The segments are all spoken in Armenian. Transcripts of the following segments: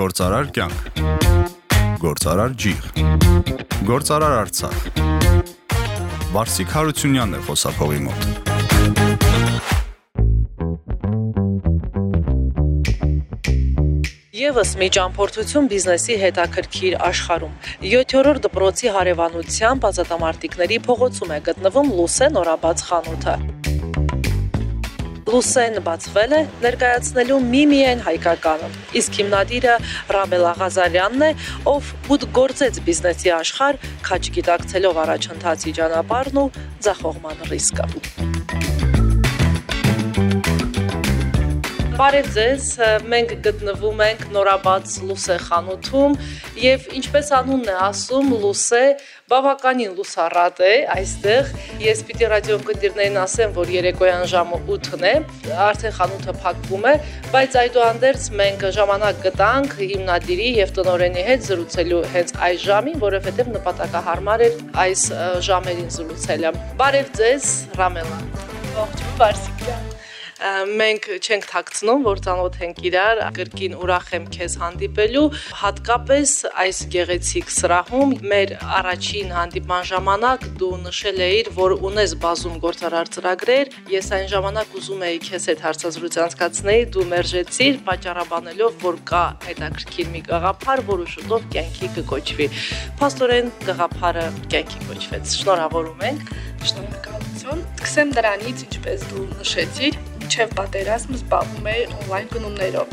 Գործարար կյանք։ Գործարար ջիղ։ Գործարար Արցախ։ Վարսիկ Հարությունյանն է խոսափողի մոտ։ Եվս մի ճամփորդություն բիզնեսի հետաքրքիր աշխարհում։ 7-րդ դպրոցի հարևանությամբ ազատամարտիկների փողոցում է գտնվում Լուսե նորաբաց խանութը։ Լուսեն բացվել է ներկայացնելու միմիեն հայկականը։ Իսկ հիմնադիրը Ռամել Աղազարյանն է, ով ուտ գործեց բիզնեսի աշխարհ, քաչ գիտակցելով առաջընթացի ճանապարհն ու ձախողման ռիսկը։ Բարև ձեզ, մենք գտնվում ենք Նորաբաց Լուսե խանութում եւ ինչպես անունն է ասում, Լուսե բավականին լուսառատ է այստեղ։ Ես պիտի ռադիոընկերներին ասեմ, որ երեկոյան ժամը 8-ն է, արդեն խանութը փակվում է, բայց այդուհանդերձ մենք ժամանակ գտանք հիմնադիրի եւ տնօրենի հետ զրուցելու հենց այս ժամին, որովհետեւ նպատակահարմար էր այս ժամերին զրուցելը։ Բարև ձեզ, Ռամելա։ Ողջույն, Բարսիկյան մենք չենք թաքցնում, որ ծանոթ ենք իրար, կրկին ուրախ եմ քեզ հանդիպելու, հատկապես այս գեղեցիկ սրահում մեր առաջին հանդիպման ժամանակ դու նշել էիր, որ ունես բազում գործարար ծրագրեր, ես այն ժամանակ ուզում էի քեզ հետ հարցազրույց անցկացնել, դու մերժեցիր, պատճառաբանելով, որ կա հետաքրքիր մի գաղափար, որը շուտով կյանքի կկոչվի։ Փաստորեն գաղափարը կյանքի կոչվեց։ Շնորհավորում ենք։ Շնորհակալություն։ Սկսեմ դրանից, ինչպես դու նշեցիր, մինչև պատերազմը զբաղվում էի on-line գնումներով։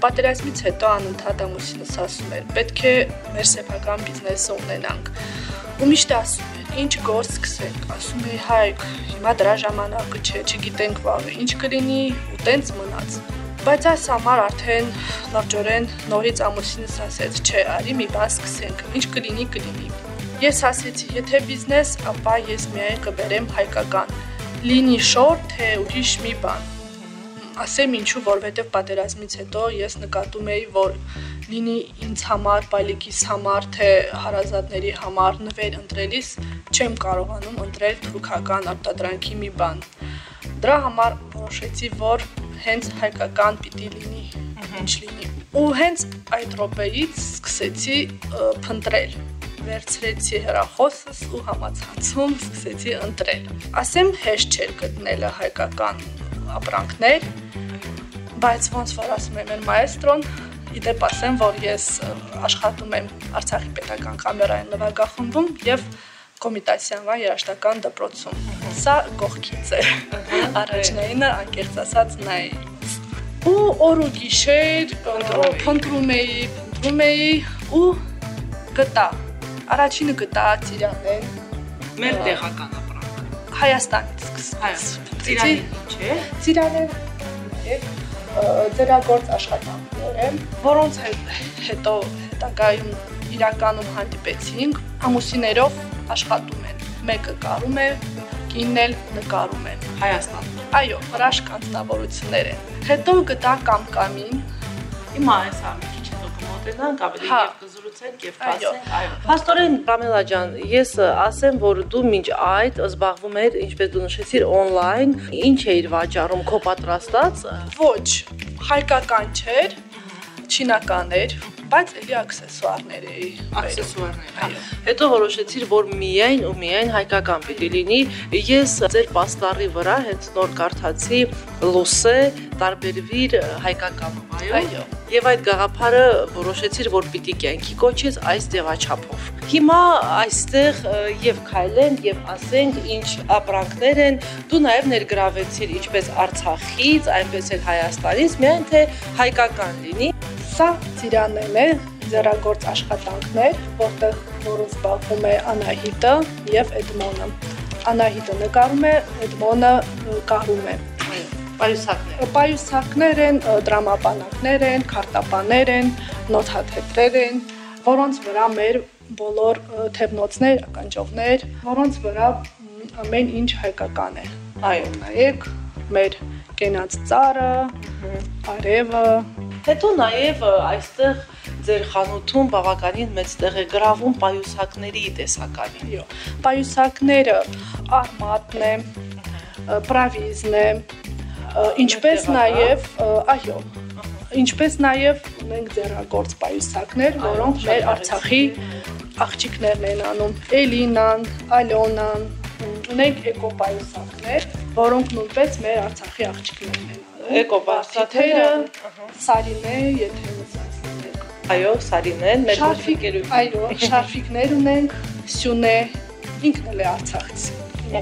Պատերազմից հետո անընդհատ ամուսինս ասում էր. պետք է մեր սեփական բիզնեսը ունենանք։ Ու միշտ ասում էր. ինչ գործ սկսենք։ Ասում էի հայք, հիմա դրա ժամանակը չէ, չգիտենք վաղը ինչ կլինի ու տենց մնաց։ Բայց այս համար արդեն լավջորեն նորից ամուսինս ասեց, չէ, արի մի բան սկսենք։ Ինչ կլինի, կլինի։ Ես ասեցի, եթե բիզնես, ապա ես միայն կբերեմ հայկական լինի շոր, թե ուրիշ մի բան ասեմ ինչու, որովհետև պատերազմից հետո ես նկատում էի, որ լինի ինձ համար, բալիկիս համար, թե հարազատների համար նվեր ընտրելիս չեմ կարողանում ընտրել թուրքական արտադրանքի մի բան։ Դրա համար որոշեցի, որ հենց հայկական պիտի լինի, ինչ լինի։ Ու հենց այդ րոպեից սկսեցի փնտրել վերցրեցի հեռախոսս ու համացանցում սկսեցի ընտրել։ Ասեմ հեշտ չէր գտնելը հայկական ապրանքներ, բայց ոնց որ ասում մեր մայստրոն, իդեպ ասեմ, որ ես աշխատում եմ Արցախի պետական կամերային նվագախմբում եւ կոմիտասիանվա երաշտական դպրոցում։ Սա կողքից է։ Առաջնայինը անկեղծ ասած նա է։ Ու օր ու գիշեր փնտրում էի, փնտրում էի ու գտա Առաջինը գտա Ծիրանեն։ Մեր տեղական Հայաստանից սկսած։ Ծիրանի, չէ՞։ Ծիրանեն եւ ձերագործ աշխատանքներ են, որոնց հետո հետագայում իրականում հանդիպեցինք, ամուսիներով աշխատում են։ Մեկը կարում է, կինն էլ նկարում են Հայաստանում։ Այո, հրաշք անձնավորություններ են։ Հետո գտա կամկամին։ Հիմա այս ամի կմոտենանք, ավելի հա։ եւ կզրուցենք եւ կասենք, այո։ Պաստորեն Պամելա ջան, ես ասեմ, որ դու մինչ այդ զբաղվում ես, ինչպես դու նշեցիր, on-line, ինչ էիր վաճառում, քո պատրաստած։ Ոչ, հայկական չէր, չինական էր, բայց էլի աքսեսուարներ էի։ Աքսեսուարներ, հա։ Հետո որոշեցիր, որ միայն ու միայն հայկական պիտի լինի։ Ես ձեր պաստառի վրա հենց նոր կարդացի լուսե տարբերվիր հայկականով, այո։ Այո։ Եվ այդ գաղափարը որոշեցիր, որ պիտի կյանքի կոչես այս ձևաչափով։ Հիմա այստեղ եւ քայլենք եւ ասենք ինչ ապրանքներ են։ Դու նաեւ ներգրավեցիր ինչպես Արցախից, այնպես էլ Հայաստանից, միայն թե հայկական լինի։ Սա ծիրանեն է, ձեռագործ աշխատանքներ, որտեղ որոնց զբաղվում է Անահիտը եւ Էդմոնը։ Անահիտը նկարում է, Էդմոնը կարում է։ Պայուսակներ։ Պայուսակներ են, դրամապանակներ են, քարտապաներ են, նոթաթետրեր են, որոնց վրա մեր բոլոր թևնոցներ, ականջովներ, որոնց վրա ամեն ինչ հայկական է։ Այո, նայեք մեր կենաց ծառը, արևը, Հետո նաև այստեղ ձեր խանութում բավականին մեծ տեղ է գրավում պայուսակների տեսականին։ Այո, պայուսակները արմատն է, պրավիզն է, ինչպես նաև, այո, Ինչպես նաև ունենք ձեռագործ պայուսակներ, որոնք մեր Արցախի աղջիկներն են անում։ Էլինան, Ալյոնան, ունենք էկոպայուսակներ, որոնք նույնպես մեր Արցախի աղջիկներն են Էկոպայուսակները, Սարինե, եթե Այո, Սարինեն, մեր Շարֆիկ, ոգեկերու։ այո, շարֆիկներ ունենք, Սյունե, ինքն էլ է Արցախից։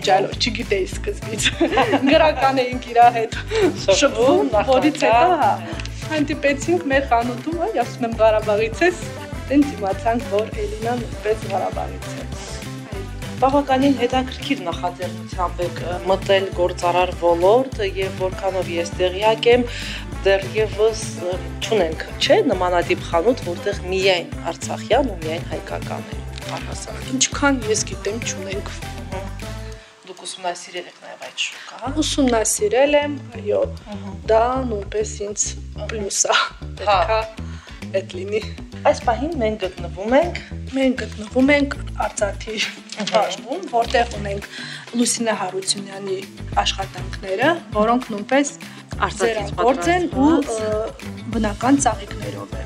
Ջալո, չգիտեի սկզբից։ Գրական էինք իր հետ շփվում, որից հետո հա հանդիպեցինք մեր խանութում, այ ասում եմ Ղարաբաղից ես, տենց իմացանք, որ Էլինան պես Ղարաբաղից է։ Բավականին հետաքրքիր նախաձեռնությամբ եք մտել գործարար ոլորտ եւ որքանով ես տեղյակ եմ դեռևս չունենք, չէ, նմանատիպ խանութ, որտեղ միայն արցախյան ու միայն հայկական է առհասարակ։ Ինչքան ես գիտեմ, չունենք։ Դուք ուսումնասիրել եք նաեւ այդ շուկա, հա։ Ուսումնասիրել եմ, այո, դա նույնպես ինձ պլյուս է։ Պետքա այդ լինի։ Այս պահին մենք գտնվում ենք Մենք գտնվում ենք Արցախի բաժնում, որտեղ ունենք Լուսինե Հարությունյանի աշխատանքները, որոնք նույնպես Արցախից գործ են ու բնական ծաղիկներով է։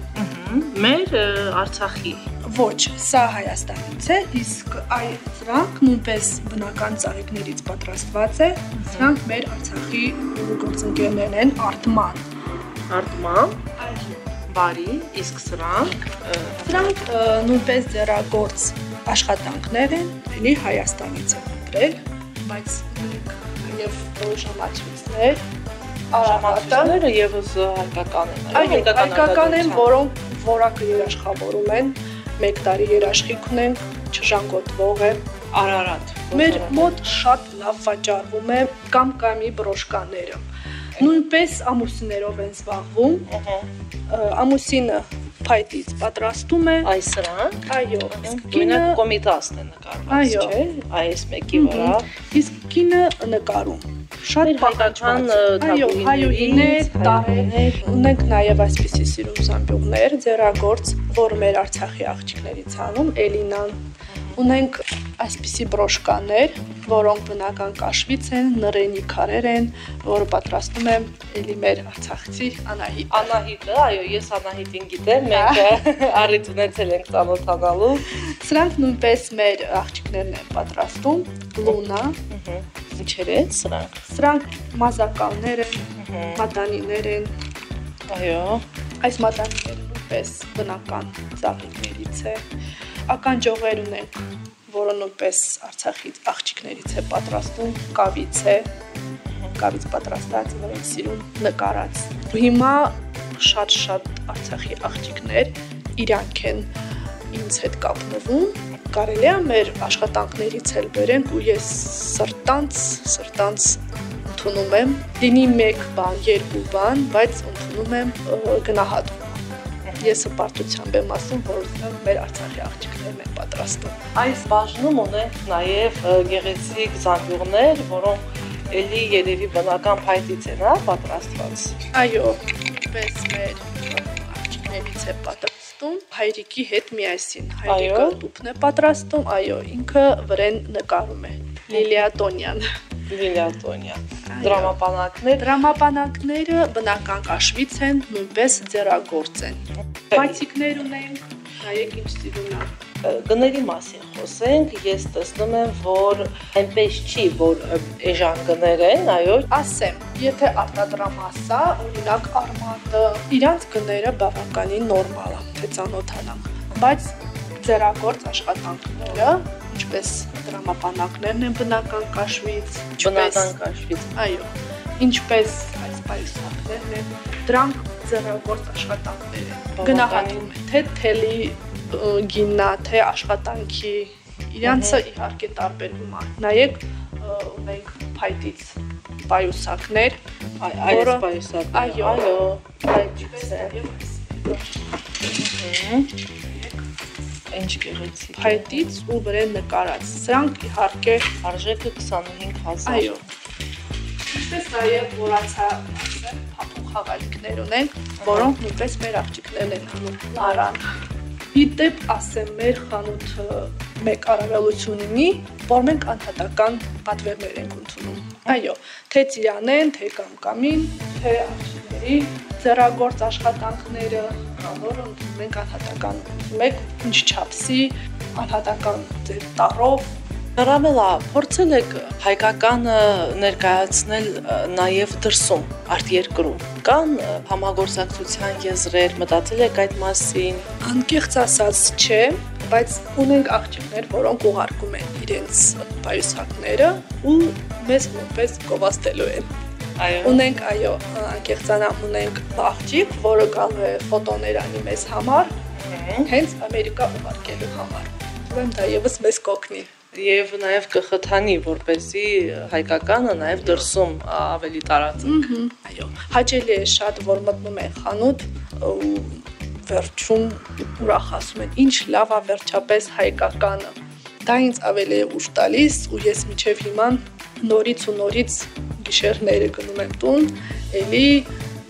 մեր Արցախի Ոչ, սա Հայաստանից է, իսկ այ սրանք նույնպես բնական ծաղիկներից պատրաստված է։ Սրանք մեր Արցախի գործընկերներն են Արտման։ արտման բարի, իսկ սրանք Սրանք նույնպես ձեռագործ աշխատանքներ են, էլի Հայաստանից են ընտրել, բայց նաև ժամացույցներ, արամատը, Ժամացույցները եւս հայկական են, հայկական են, որոնք որակը երաշխավորում են, 1 տարի երաշխիք ունենք, չժանգոտվող է։ Արարատ։ Մեր մոտ շատ լավ վաճառվում է կամ-կամի բրոշկաները։ Նույնպես ամուսիններով են զբաղվում։ Ահա։ Ամուսինը փայտից պատրաստում է։ Այս սրանք Այո, կինը կոմիտասն է նկարված, չէ՞։ Այս մեկի վրա իսկ կինը նկարում։ Շատ Այո, հայուհիներ, հայուհիներ, Ունենք նաև այսպիսի սիրուն զամբյուղներ, ձեռագործ, որ մեր Արցախի աղջիկներից անում, Էլինան։ Ունենք այսպիսի բրոշկաներ, որոնք բնական կաշվից են, նռենի քարեր են, որը պատրաստում է էլի մեր Արցախցի Անահիտ։ Անահիտը, այո, ես Անահիտին գիտեմ, մենք առիթ ունեցել ենք ծանոթանալու։ Սրանք նույնպես մեր աղջիկներն են պատրաստում, Լունա։ Ինչեր են սրանք։ Սրանք մազակալներ են, մատանիներ են, Այո։ Այս մատանիները նույնպես բնական ծաղիկներից է։ Ականջողեր ունենք, որը նույնպես Արցախից աղջիկներից է պատրաստում, կավից է, կավից պատրաստած, որին սիրուն նկարած։ Հիմա շատ-շատ Արցախի աղջիկներ իրանք են ինձ հետ կապնվում։ Կարելի է մեր աշխատանքներից էլ բերենք ու ես սրտանց, սրտանց ընդունում եմ, լինի մեկ բան, երկու բան, բայց ընդունում եմ գնահատում։ Ես հպարտությամբ եմ ասում, որ մեր Արցախի աղջիկներն են պատրաստում։ Այս բաժնում ունենք նաև գեղեցիկ զամբյուղներ, որոնք էլի երևի բնական փայտից են, հա, պատրաստված։ Այո, պես մեր աղջիկներից է պատրաստում հայրիկի հետ միասին։ Հայրիկը տուփն է պատրաստում, այո, ինքը վրեն նկարում է։ Լիլիա Տոնյան։ Լիլիատոնյա։ Այո։ Դրամապանակներ Դրամապանակները բնական կաշվից են, նույնպես ձեռագործ են։ Բացիկներ ունենք, նայեք ինչ սիրուն է։ գների մասին խոսենք, ես տեսնում եմ, որ այնպես չի, որ էժան գներ են, այո, Ասեմ, եթե արտադրամասա, օրինակ արմատը, իրանց գները բավականին նորմալ է, թե ծանոթանանք, բայց ձեռագործ աշխատանքները, ինչպես դրամապանակներն են բնական կաշվից, բնական կաշվից։ այո, ինչպես այս պայուսակներն են, դրանք ձեռագործ աշխատանքներ են։ Գնահատում է թե թելի գիննա, թե աշխատանքի իրանցը իհարկե տարբերվում է։ Նայեք ունենք փայտից պայուսակներ, Այ այս պայուսակը։ այո, այո, այդպես է։ Ինչ գեղեցիկ։ փայտից ու վրեն նկարած։ Սրանք իհարկե Արժեքը 25000։ այո։ Ինչպես նաև որացա փափուկ խաղալիքներ ունենք, որոնք նույնպես մեր աղջիկներն են լարան։ Իդեպ ասեմ, մեր խանութը մեկ առավելություն ունի, որ մենք անհատական պատվերներ ենք ընդունում։ Այո, թե ծիրանեն, թե կամկամին, թե աղջիկների ձեռագործ աշխատանքները, որ մենք անհատական մեկ ինչ չափսի անհատական ձեր տարով Ռամելա, փորձել եք հայկականը ներկայացնել նաև դրսում, արտերկրում։ Կան համագործակցության եզրեր, մտածել եք այդ մասին։ Անկեղծ ասած, չէ, բայց ունենք աղջիկներ, որոնք ուղարկում են իրենց պայուսակները ու մեզ որպես գովաստելու են։ Այո։ Ունենք, այո, անկեղծանամ ունենք աղջիկ, որը է ֆոտոներ անի մեզ համար, հենց Ամերիկա ուղարկելու համար։ Ուրեմն դա եւս մեզ կօգնի եւ նաեւ կխթանի, որպեսզի հայկականը նաեւ դրսում ավելի տարածի։ Այո, հաճելի է շատ, որ մտնում են խանութ ու վերջում ուրախացում են, ինչ լավ է վերջապես հայկականը։ Դա ինձ ավելի է ուշ տալիս ու ես միջև հիմա նորից ու նորից գիշերները գնում եմ տուն, ելի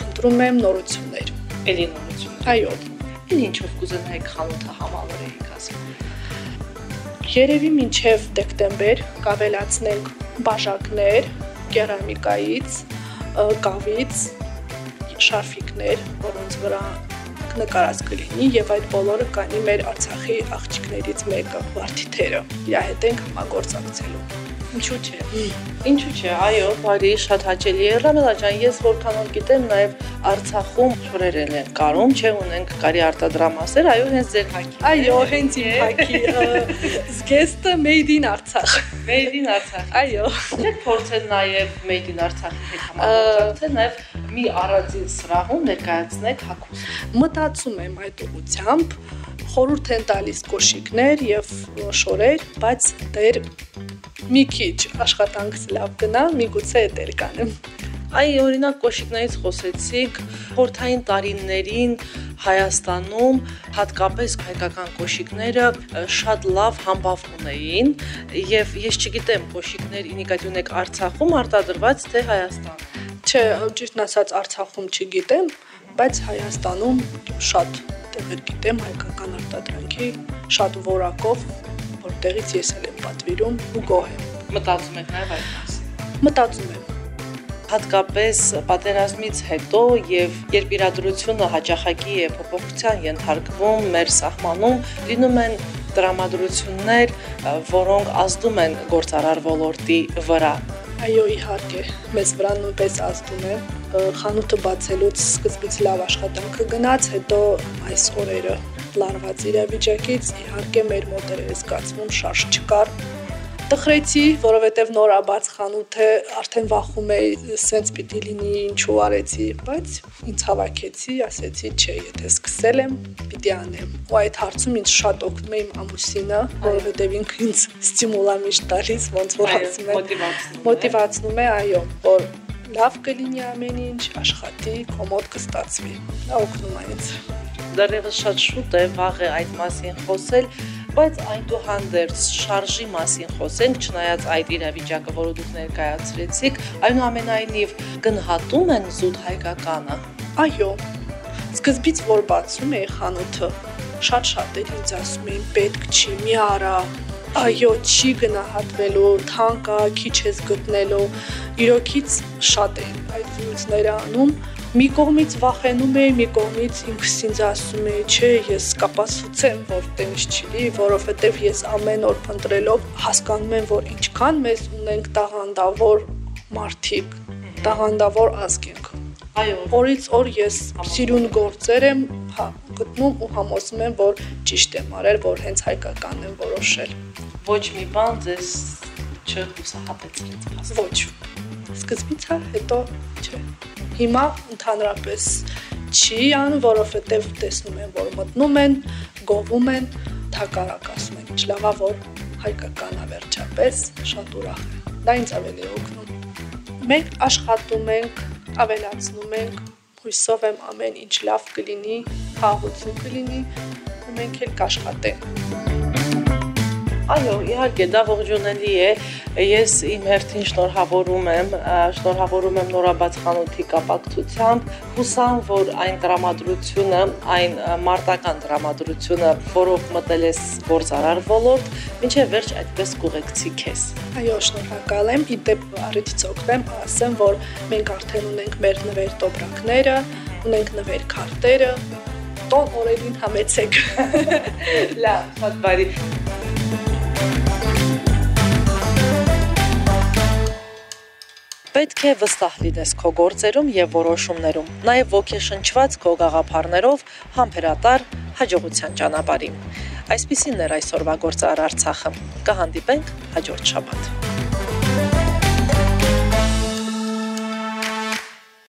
փնտրում եմ նորություններ։ Էլի նորություն։ Այո, Էլ ինչով կուզենայիք խանութը համալրեիք ասեմ։ Երևի մինչև դեկտեմբեր կավելացնենք բաժակներ կերամիկայից, կավից, շարֆիկներ, որոնց վրա նկարած կլինի եւ այդ բոլորը կանի մեր Արցախի աղջիկներից մեկը Վարդիթերը։ Իր հետ ենք համագործակցելու։ Ինչու՞ չէ։ Ինչու՞ չէ, այո, բարի, շատ հաճելի է։ Ռամելա ջան, ես որքան որ գիտեմ, նաև Արցախում շորեր են կարում, չէ, ունենք կարի արտադրամասեր, այո, հենց ձեր հակի։ Այո, հենց իմ հակի զգեստը made in Արցախ։ Made in Արցախ։ Այո։ Չեք փորձել նաև Made in Արցախի հետ համագործակցել, նաև մի առանձին սրահում ներկայացնեք հագուստ։ Մտածում եմ այդ ուղությամբ խորհուրդ են տալիս կոշիկներ եւ շորեր, բայց դեր մի քիչ աշխատանքս լավ գնա, միգուցե դեր կանեմ։ Այ օրինակ կոշիկներից խոսեցիք, խորթային տարիներին Հայաստանում հատկապես հայկական կոշիկները շատ լավ համբավում էին եւ ես չգիտեմ կոշիկներ ինիկայդ ունեք Արցախում արտադրված թե Հայաստան։ Չէ, ճիշտն ասած Արցախում չգիտեմ, բայց Հայաստանում շատ գիտեմ հայկական արտադրանքի շատ որակով, որտեղից ես էլ եմ պատվիրում ու գոհ եմ։ Մտածում եք նաեւ այդ մասին։ Մտածում եմ հատկապես պատերազմից հետո եւ երբ իրադրությունը հաջախակի է փոփոխության ենթարկվում մեր սահմանում լինում են դրամատրություններ, որոնք ազդում են գործարար ոլորտի վրա։ Այո, իհարկե, մեզ վրա նույնպես ազդում է։ Խանութը բացելուց սկզբից լավ աշխատանքը գնաց, հետո այս օրերը լարված իրավիճակից իհարկե մեր մոտ էր զգացվում շարժ չկար, տխրեցի, որովհետև նորաբաց խանութ է, արդեն վախում էի, սենց պիտի լինի, ինչու արեցի, բայց ինձ հավաքեցի, ասեցի, չէ, եթե սկսել եմ, պիտի անեմ։ Ու այդ հարցում ինձ շատ օգնում է իմ ամուսինը, որովհետև ինքը ինձ ստիմուլ է միշտ տալիս, ոնց որ ասում է, մոտիվացնում է, այո, որ լավ կլինի ամեն ինչ, աշխատի, կոմոդ կստացվի։ Դա օգնում է ինձ։ Դեռևս շատ շուտ է վաղ է այդ մասին խոսել, բայց այնուհանդերձ շարժի մասին խոսենք, չնայած այդ իրավիճակը, որը դուք ներկայացրեցիք, այնուամենայնիվ գնահատում են զուտ հայկականը։ Այո։ Սկզբից որ բացում էի խանութը, շատ-շատ էր ինձ ասում էին պետք չի, մի արա, այո, չի գնահատվելու, թանկա, քիչ ես գտնելու։ Իրոքից շատ էին այդ զրույցները անում մի կողմից վախենում էի, մի կողմից ինքս ինձ ասում էի, չէ, ես կապացուցեմ, որ տենիս չի, որովհետև ես ամեն օր փնտրելով հասկանում եմ, որ ինչքան մեզ ունենք տաղանդավոր մարդիկ, տաղանդավոր ազգ ենք։ Այո, օրից օր ես սիրուն գործեր եմ հա, գտնում ու համոզում եմ, որ ճիշտ եմ արել, որ հենց հայկականն եմ որոշել։ Ոչ մի բան ձեզ չհուսահատեցրեց։ Ոչ։ Սկզբից հետո չէ հիմա ընդհանրապես չի անում, որովհետև տեսնում են, որ մտնում են, գովում են, թակարակ ասում են, ինչ լավա որ հայկականա վերջապես շատ ուրախ է։ Դա ինձ ավելի օգնում։ Մենք աշխատում ենք, ավելացնում ենք, հույսով եմ ամեն ինչ լավ կլինի, խաղաղություն կլինի ու մենք էլ կաշխատենք։ Այո, իհարկե, դա ողջունելի է։ Ես իմ հերթին շնորհավորում եմ, շնորհավորում եմ նորաբաց խանութի կապակցությամբ։ Հուսամ, որ այն դրամատրությունը, այն մարտական դրամատրությունը, որով մտել ես գործարար ոլորտ, ինչեւ վերջ այդպես կուղեկցի քեզ։ Այո, շնորհակալ եմ։ Իդեպ առիթից օգնեմ, ասեմ, որ մենք արդեն ունենք մեր նվեր տոբրակները, ունենք նվեր քարտերը, տոն օրերին համեցեք։ Լավ, շատ բարի։ Պետք է վստահ լինես քո գործերում եւ որոշումներում, նաեւ ոգեշնչված քո գաղափարներով համբերատար հաջողության ճանապարհին։ Այսպիսին էր այսօրվա գործար Արցախը։ Կհանդիպենք հաջորդ շաբաթ։